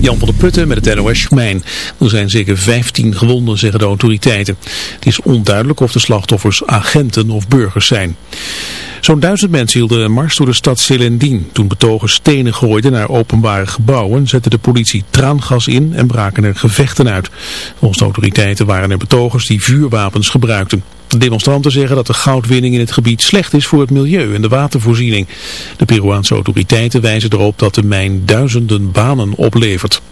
Jan van der Putten met het NOS Mijn. Er zijn zeker 15 gewonden, zeggen de autoriteiten. Het is onduidelijk of de slachtoffers agenten of burgers zijn. Zo'n duizend mensen hielden een mars door de stad Selendien. Toen betogers stenen gooiden naar openbare gebouwen, zette de politie traangas in en braken er gevechten uit. Volgens de autoriteiten waren er betogers die vuurwapens gebruikten. De demonstranten zeggen dat de goudwinning in het gebied slecht is voor het milieu en de watervoorziening. De Peruaanse autoriteiten wijzen erop dat de mijn duizenden banen oplevert.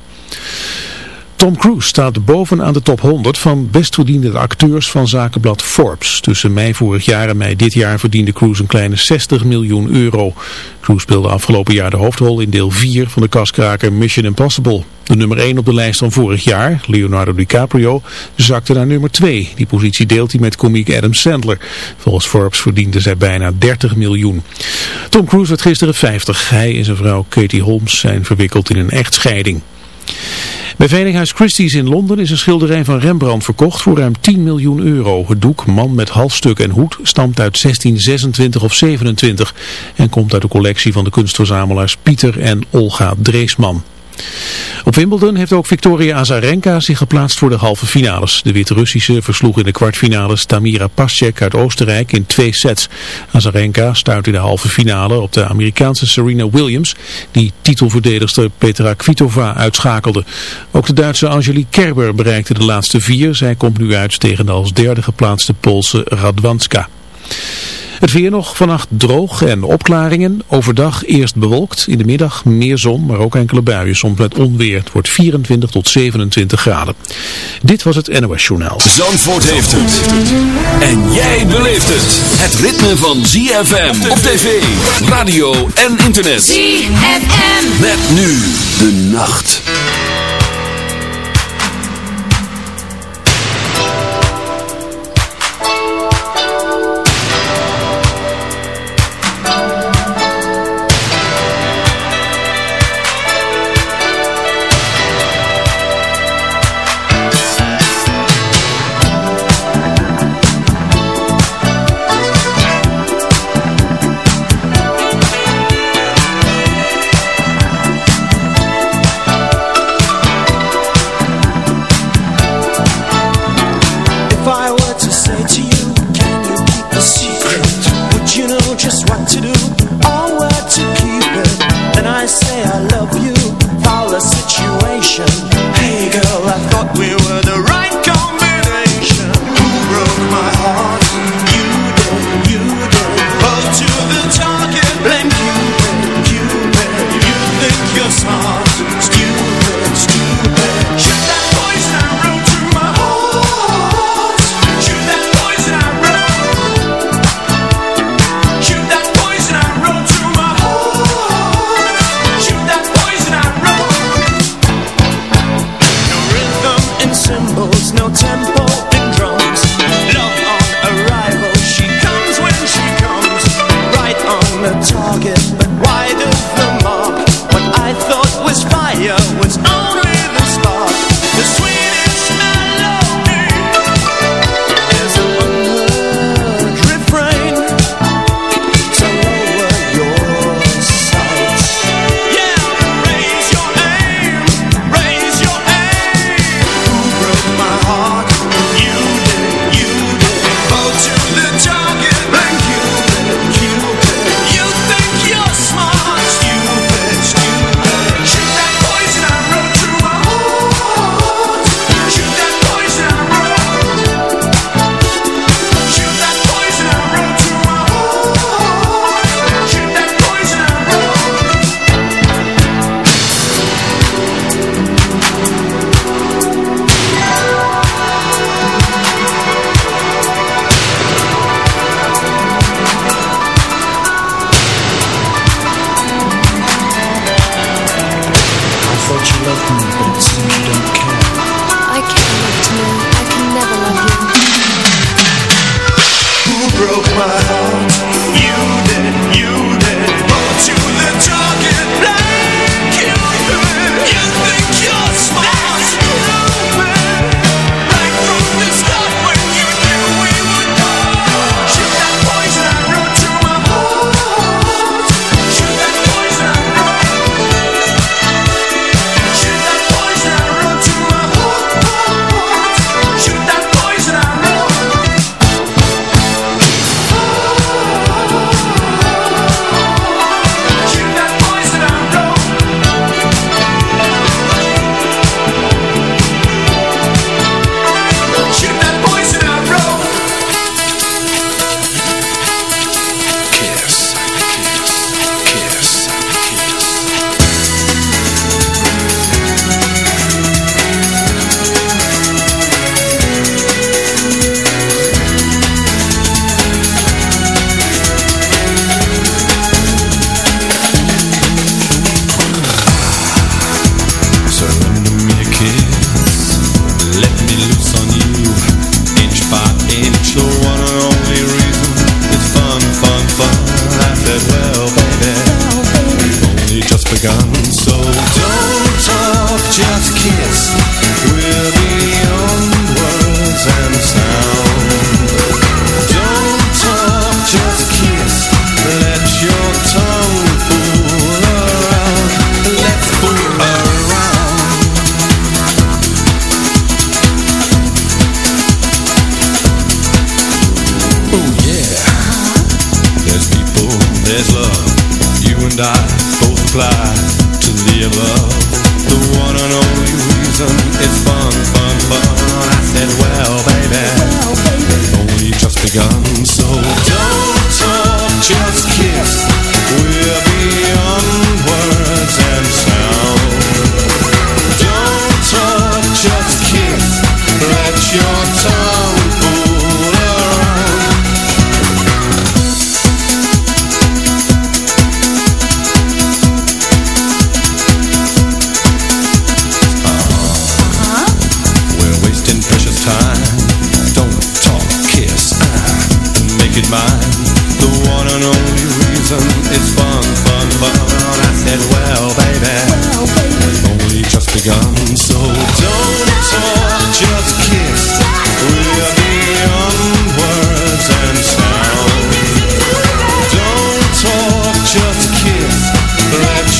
Tom Cruise staat bovenaan de top 100 van best verdiende acteurs van zakenblad Forbes. Tussen mei vorig jaar en mei dit jaar verdiende Cruise een kleine 60 miljoen euro. Cruise speelde afgelopen jaar de hoofdrol in deel 4 van de kaskraker Mission Impossible. De nummer 1 op de lijst van vorig jaar, Leonardo DiCaprio, zakte naar nummer 2. Die positie deelt hij met komiek Adam Sandler. Volgens Forbes verdiende zij bijna 30 miljoen. Tom Cruise werd gisteren 50. Hij en zijn vrouw Katie Holmes zijn verwikkeld in een echtscheiding. Bij Veilinghuis Christie's in Londen is een schilderij van Rembrandt verkocht voor ruim 10 miljoen euro. Het doek Man met halsstuk en hoed stamt uit 1626 of 27 en komt uit de collectie van de kunstverzamelaars Pieter en Olga Dreesman. Op Wimbledon heeft ook Victoria Azarenka zich geplaatst voor de halve finales. De Wit-Russische versloeg in de kwartfinales Tamira Pascek uit Oostenrijk in twee sets. Azarenka stuit in de halve finale op de Amerikaanse Serena Williams, die titelverdedigster Petra Kvitova uitschakelde. Ook de Duitse Angelique Kerber bereikte de laatste vier. Zij komt nu uit tegen de als derde geplaatste Poolse Radwanska. Het weer nog vannacht droog en opklaringen. Overdag eerst bewolkt. In de middag meer zon, maar ook enkele buien. Soms met onweer. Het wordt 24 tot 27 graden. Dit was het NOS Journaal. Zandvoort heeft het. En jij beleeft het. Het ritme van ZFM op tv, radio en internet. ZFM. Met nu de nacht.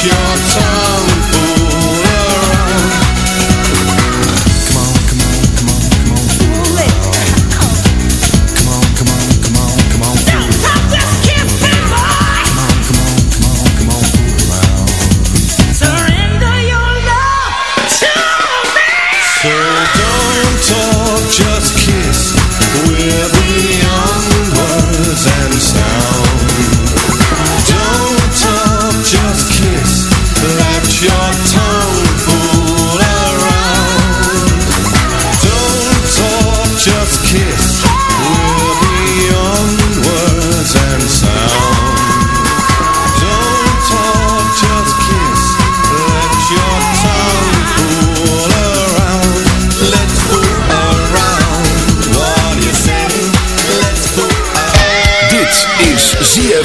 your time.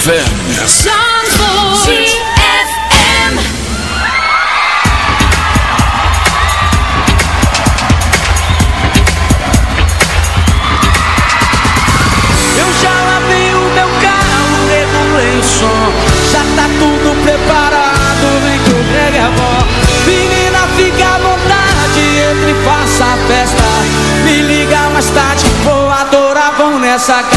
ZFM. ZFM. Eu já lavei o meu carro, levou o som. Já tá tudo preparado, vem que eu pegue a vó. Menina, fica à vontade, entre e faça a festa. Me liga mais tarde, vou adorar, vão nessa casa.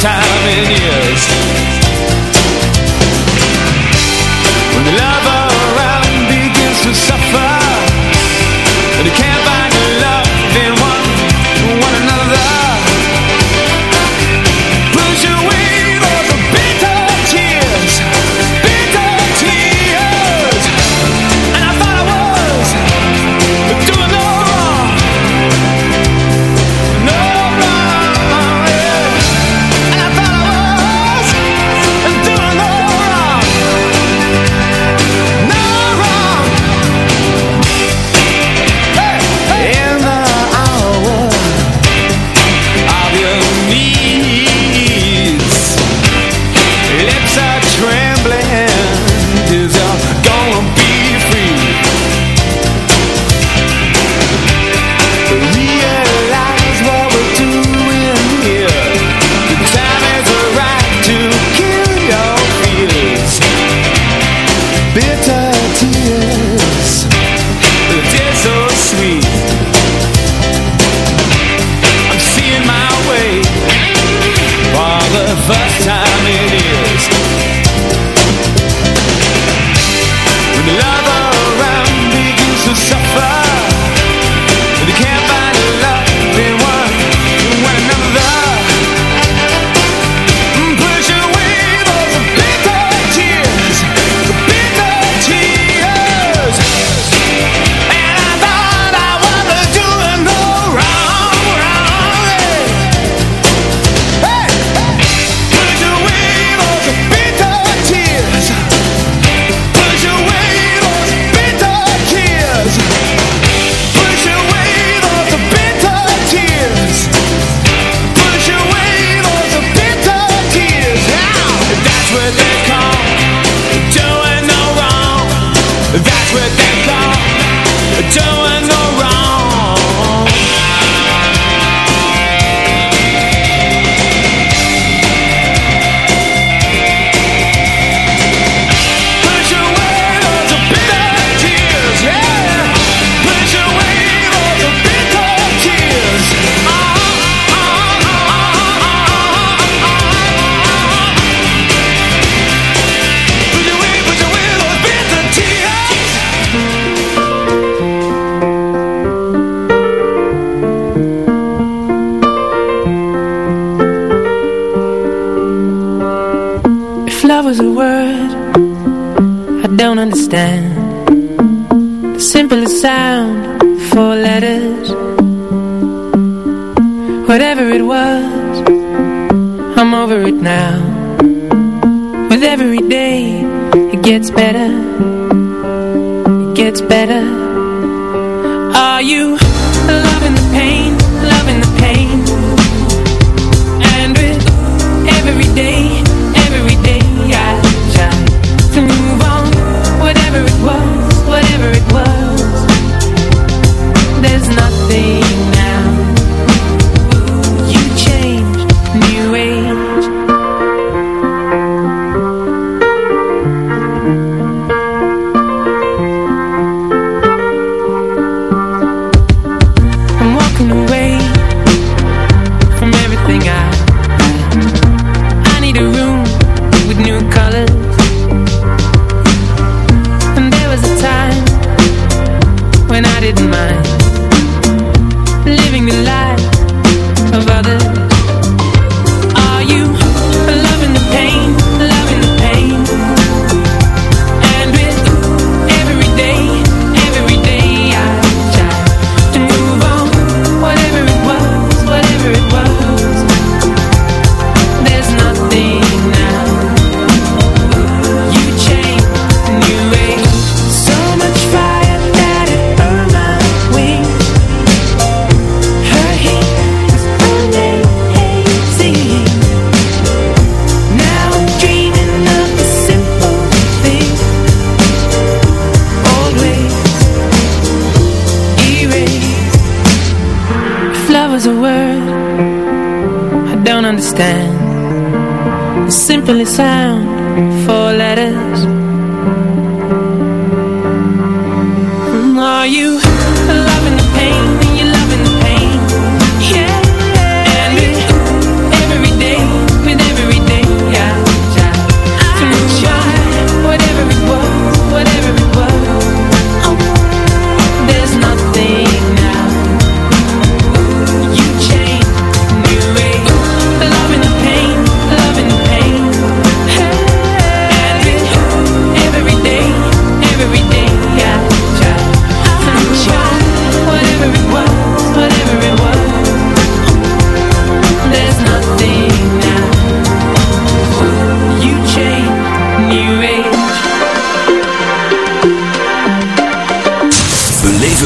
time in years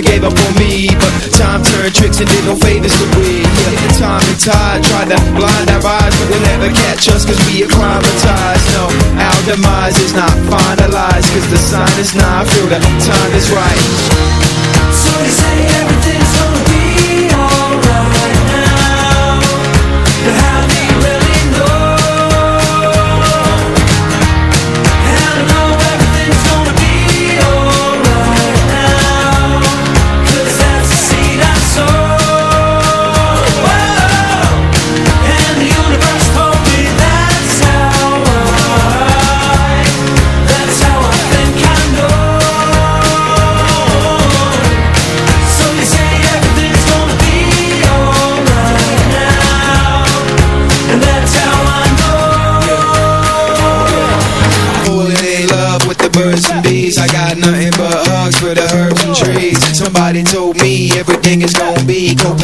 never gave up on me But time turned tricks and did no favors to we yeah, Time and tide tried to blind our eyes But they'll never catch us cause we acclimatized. No, our demise is not finalized Cause the sign is not, I feel the time is right. So they say everything's gonna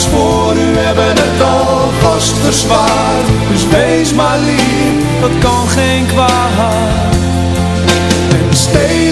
voor u hebben het al vast verzwaard. Dus wees maar lief, dat kan geen kwaad. En stelen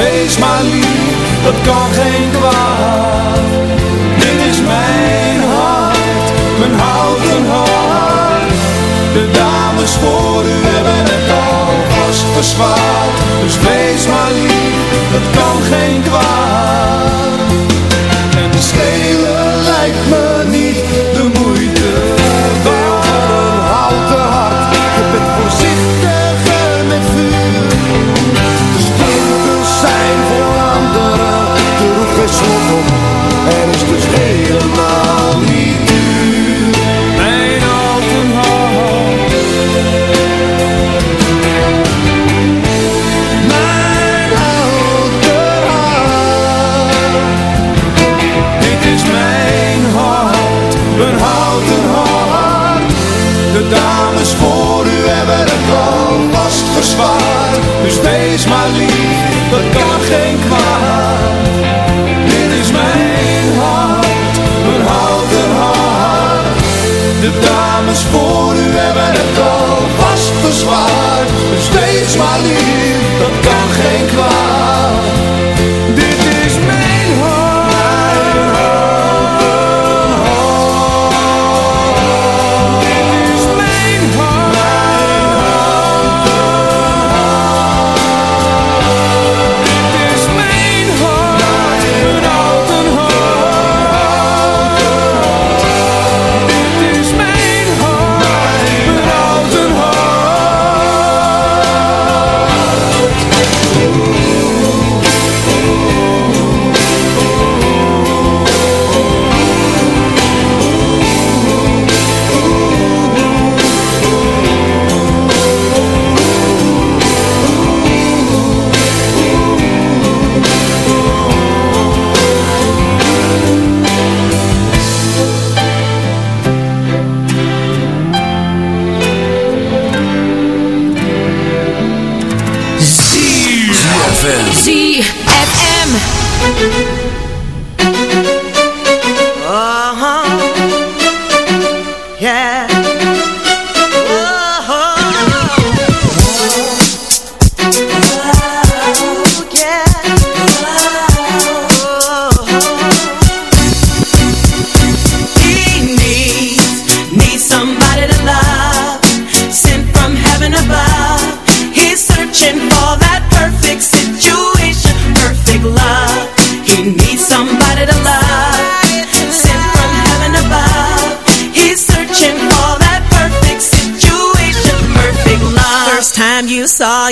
wees maar lief, dat kan geen kwaad. Dit is mijn hart, mijn houten hart. De dames voor u hebben het al vast verzwaard. Dus wees maar lief, dat kan geen kwaad. En stelen lijkt me the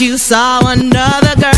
you saw another girl.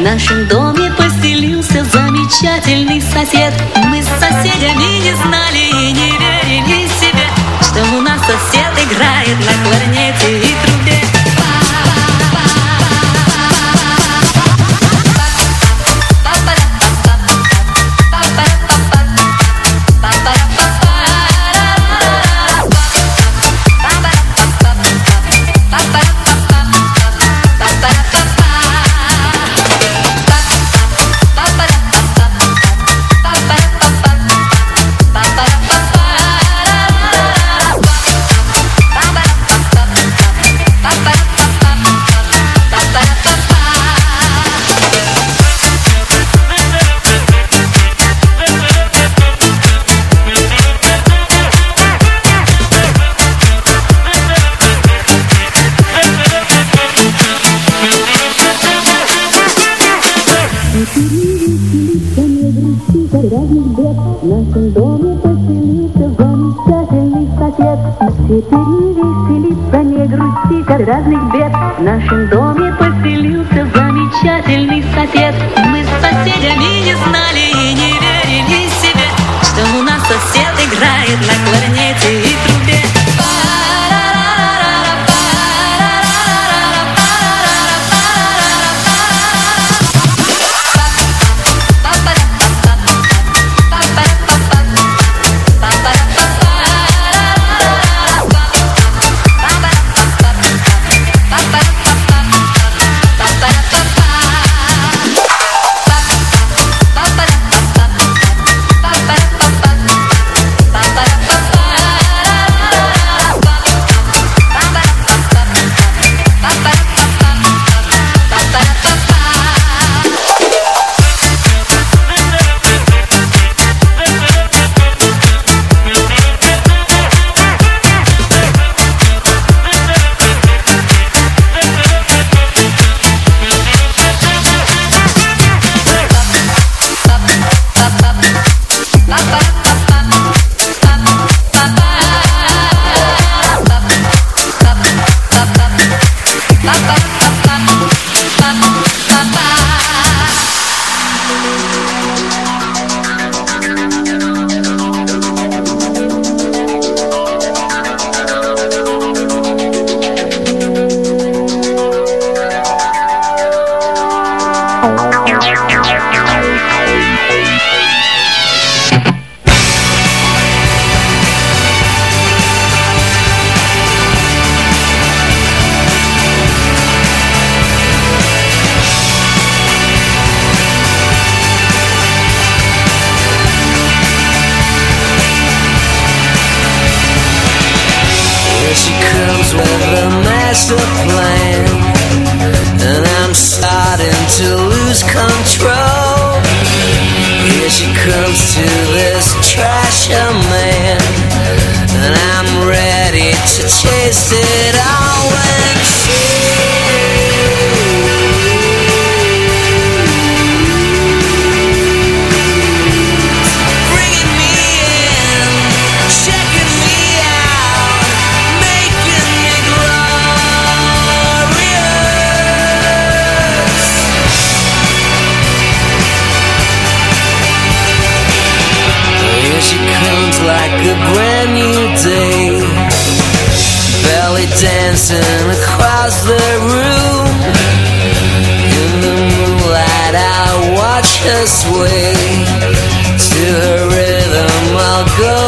那声哆。right like letting mind, and I'm starting to lose control. Here she comes to this treasure man, and I'm ready to chase it all when she. sway to her rhythm I'll go.